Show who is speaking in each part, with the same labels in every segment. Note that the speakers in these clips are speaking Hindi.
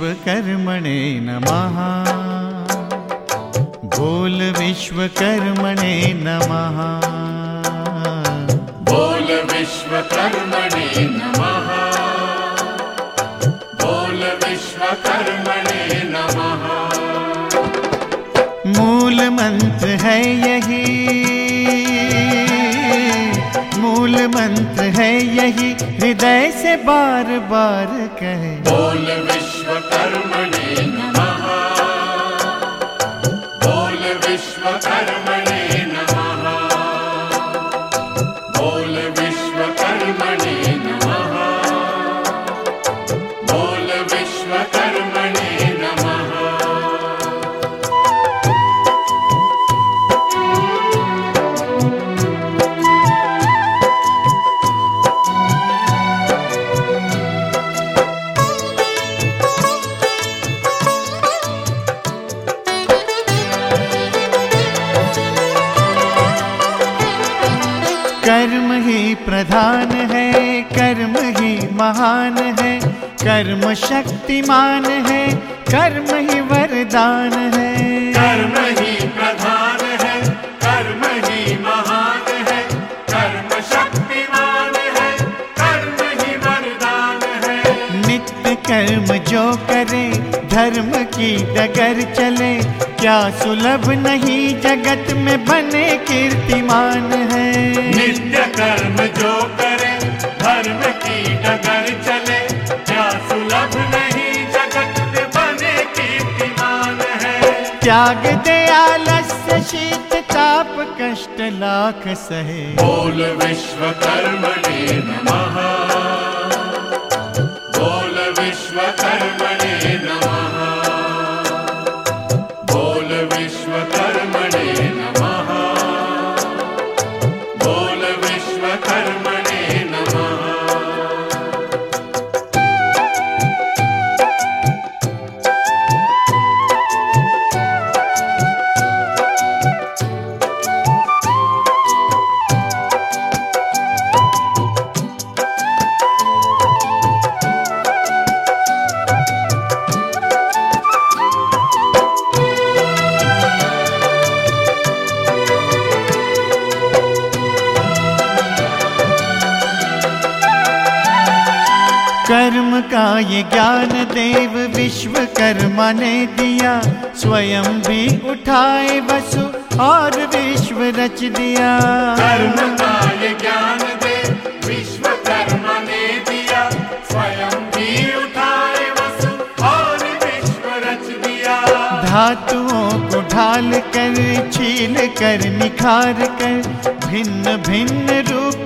Speaker 1: विश्वकर्मणे नमः। बोल विश्वकर्मणे नमः।
Speaker 2: बोल विश्वकर्मणे नमः। बोल विश्वकर्मणे नमः।
Speaker 1: मूल मंत्र है यही। मूल मंत्र है यही। हृदय से बार बार कहे।
Speaker 2: बोल विश्वकर्मणे नमः। बोल विश्वकर्मणे
Speaker 1: प्रधान है, कर्म ही महान है, कर्म शक्तिमान है, कर्म ही वरदान है।
Speaker 2: कर्म ही
Speaker 1: धर्म की डगर चले। क्या सुलभ नहीं जगत में बने कीर्तिमान है।
Speaker 2: नित्य कर्म जो करे धर्म की डगर चले। क्या सुलभ नहीं जगत में बने कीर्तिमान है।
Speaker 1: त्याग दे आलस्य शीत ताप कष्ट लाख सहे।
Speaker 2: बोल विश्वकर्मणे नमः बोल विश्वकर्मणे
Speaker 1: कर्म का ये ज्ञान देव विश्वकर्मा ने दिया। स्वयं भी उठाए वसु और विश्व रच दिया।
Speaker 2: कर्म का ये ज्ञान दे विश्वकर्मा ने दिया। स्वयं भी उठाए वसु और विश्व रच दिया।
Speaker 1: धातुओं को ढाल कर छील कर निखार कर भिन्न भिन्न रूप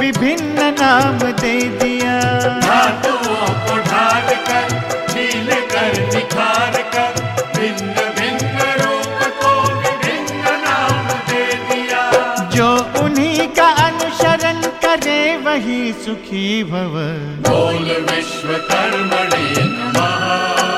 Speaker 1: विभिन्न नाम दे दिया।
Speaker 2: धातुओं को ढाल कर छील कर निखार कर भिन्न भिन्न रूप को विभिन्न नाम दे दिया।
Speaker 1: जो उन्हीं का अनुसरण करे वही सुखी भव।
Speaker 2: बोल विश्वकर्मणे नमः।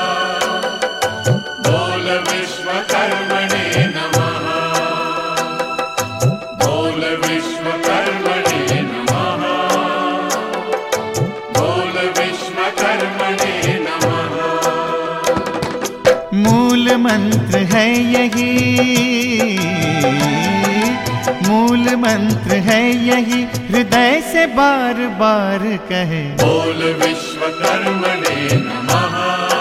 Speaker 1: मंत्र है यही। मूल मंत्र है यही। हृदय से बार बार कहे।
Speaker 2: बोल विश्वकर्मणे नमः।